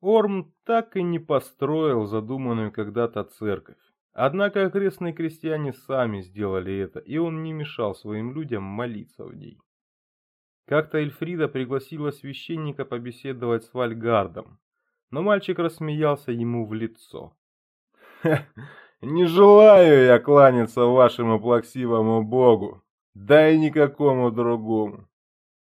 Орм так и не построил задуманную когда-то церковь. Однако окрестные крестьяне сами сделали это, и он не мешал своим людям молиться в ней. Как-то Эльфрида пригласила священника побеседовать с Вальгардом, но мальчик рассмеялся ему в лицо. «Не желаю я кланяться вашему плаксивому богу, да и никакому другому.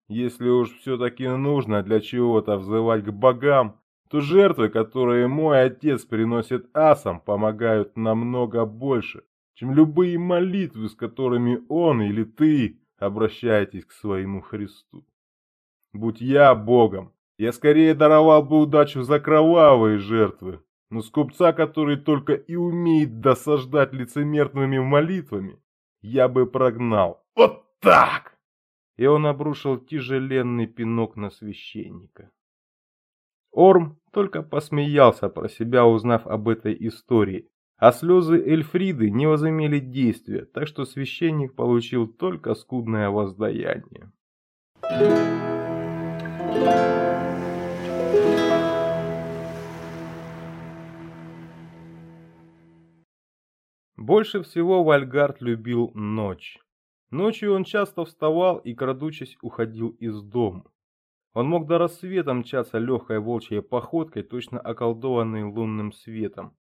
Если уж все-таки нужно для чего-то взывать к богам, то жертвы, которые мой отец приносит асам, помогают намного больше, чем любые молитвы, с которыми он или ты обращаетесь к своему Христу. Будь я Богом, я скорее даровал бы удачу за кровавые жертвы, но скупца, который только и умеет досаждать лицемерными молитвами, я бы прогнал. Вот так! И он обрушил тяжеленный пинок на священника. Орм только посмеялся про себя, узнав об этой истории, а слезы Эльфриды не возымели действия, так что священник получил только скудное воздаяние. Больше всего Вальгард любил ночь. Ночью он часто вставал и, крадучись, уходил из дома. Он мог до рассвета мчаться легкой волчьей походкой, точно околдованный лунным светом.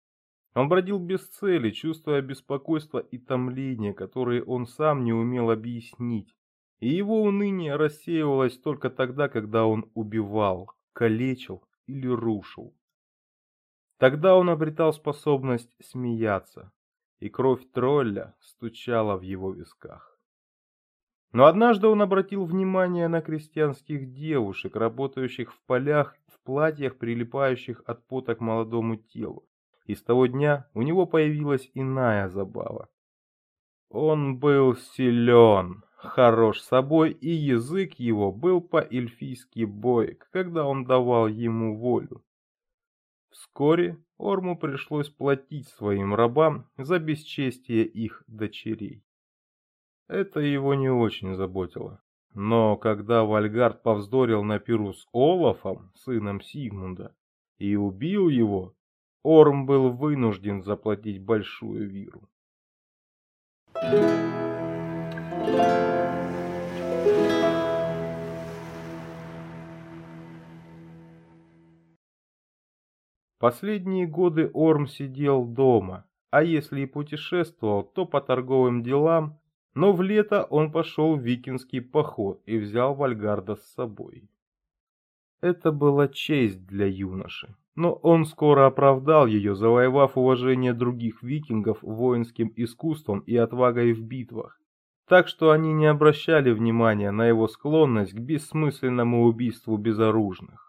Он бродил без цели, чувствуя беспокойство и томление, которые он сам не умел объяснить. И его уныние рассеивалось только тогда, когда он убивал, калечил или рушил. Тогда он обретал способность смеяться, и кровь тролля стучала в его висках. Но однажды он обратил внимание на крестьянских девушек, работающих в полях в платьях, прилипающих от пота к молодому телу. И с того дня у него появилась иная забава. Он был силен, хорош собой, и язык его был по-эльфийски бойк, когда он давал ему волю. Вскоре Орму пришлось платить своим рабам за бесчестие их дочерей. Это его не очень заботило. Но когда Вальгард повздорил на пиру с Олафом, сыном Сигмунда, и убил его, Орм был вынужден заплатить большую виру. Последние годы Орм сидел дома, а если и путешествовал, то по торговым делам но в лето он пошел в викинский поход и взял Вальгарда с собой. Это была честь для юноши, но он скоро оправдал ее, завоевав уважение других викингов воинским искусством и отвагой в битвах, так что они не обращали внимания на его склонность к бессмысленному убийству безоружных.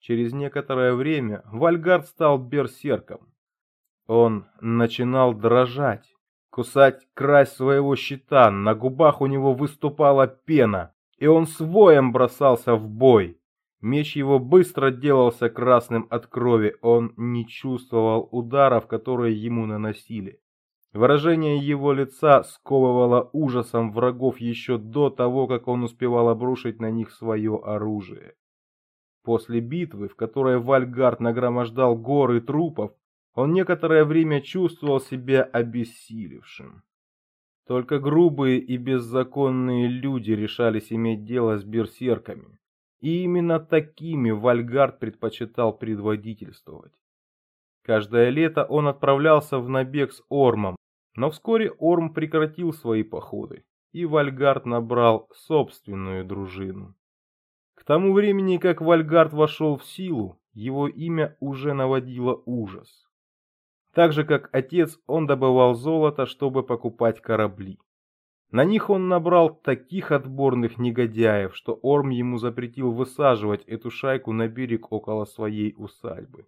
Через некоторое время Вальгард стал берсерком. Он начинал дрожать, кусать край своего щита, на губах у него выступала пена, и он с воем бросался в бой. Меч его быстро делался красным от крови, он не чувствовал ударов, которые ему наносили. Выражение его лица сковывало ужасом врагов еще до того, как он успевал обрушить на них свое оружие. После битвы, в которой Вальгард нагромождал горы трупов, он некоторое время чувствовал себя обессилевшим. Только грубые и беззаконные люди решались иметь дело с берсерками, и именно такими Вальгард предпочитал предводительствовать. Каждое лето он отправлялся в набег с Ормом, но вскоре Орм прекратил свои походы, и Вальгард набрал собственную дружину. Тому времени, как Вальгард вошел в силу, его имя уже наводило ужас. Так же, как отец, он добывал золото, чтобы покупать корабли. На них он набрал таких отборных негодяев, что Орм ему запретил высаживать эту шайку на берег около своей усадьбы.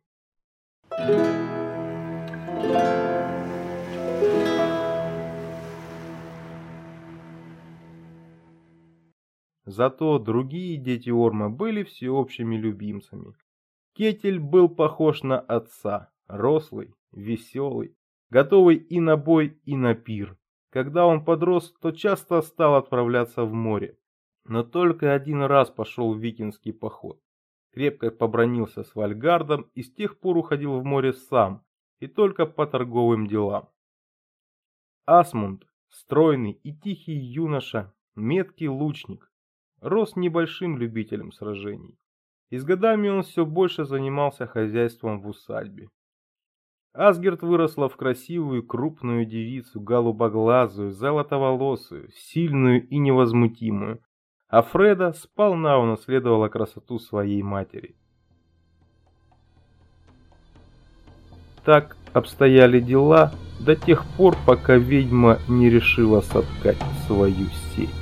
Зато другие дети Орма были всеобщими любимцами. Кетель был похож на отца, рослый, веселый, готовый и на бой, и на пир. Когда он подрос, то часто стал отправляться в море. Но только один раз пошел в викинский поход. Крепко побронился с Вальгардом и с тех пор уходил в море сам, и только по торговым делам. Асмунд, стройный и тихий юноша, меткий лучник, рос небольшим любителем сражений. И с годами он все больше занимался хозяйством в усадьбе. Асгерт выросла в красивую крупную девицу, голубоглазую, золотоволосую, сильную и невозмутимую, а Фреда сполна унаследовала красоту своей матери. Так обстояли дела до тех пор, пока ведьма не решила соткать свою сеть.